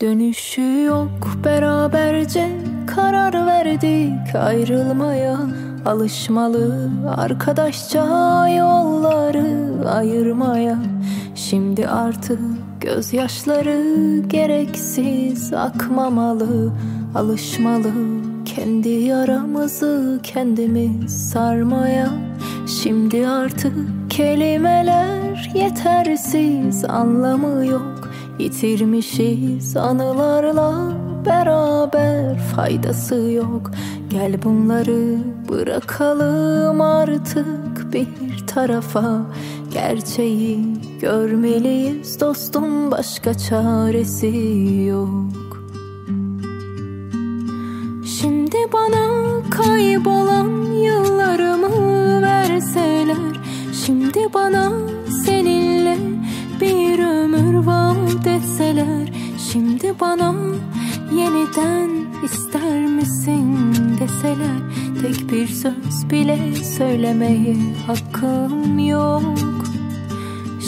Dönüşü yok beraberce karar verdik ayrılmaya. Alışmalı arkadaşça yolları ayırmaya. Şimdi artık gözyaşları gereksiz akmamalı. Alışmalı kendi yaramızı kendimiz sarmaya. Şimdi artık kelimeler yetersiz anlamı yok Yitirmişiz anılarla beraber faydası yok. Gel bunları bırakalım artık bir tarafa. Gerçeği görmeliyiz dostum başka çaresi yok. Şimdi bana kaybolan yıllarımı verseler Şimdi bana seninle Şimdi bana yeniden ister misin deseler Tek bir söz bile söylemeye hakkım yok.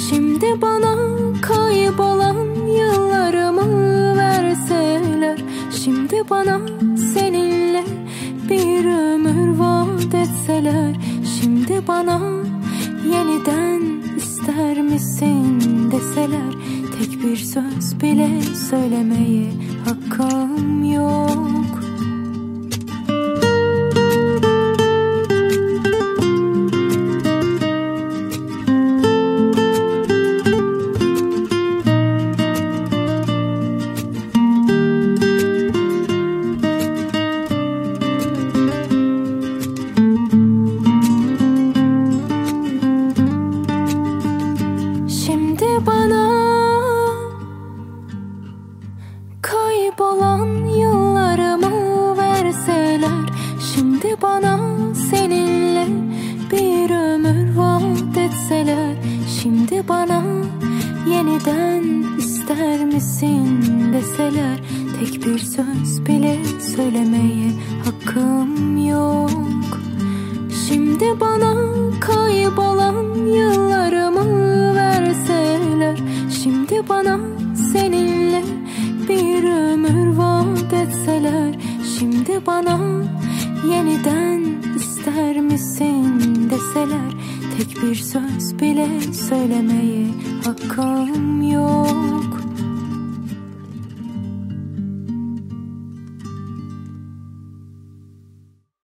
Şimdi bana kaybolan yıllarımı verseler Şimdi bana seninle bir ömür vaat etseler Şimdi bana yeniden ister misin deseler Tek bir söz bile söylemeye hakkım yok. Şimdi bana ister misin deseler Tek bir söz bile söylemeye hakkım yok. Şimdi bana kaybolan yıllarımı verseler Şimdi bana Tek bir söz bile söylemeye hakkım yok